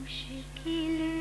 मुश्किल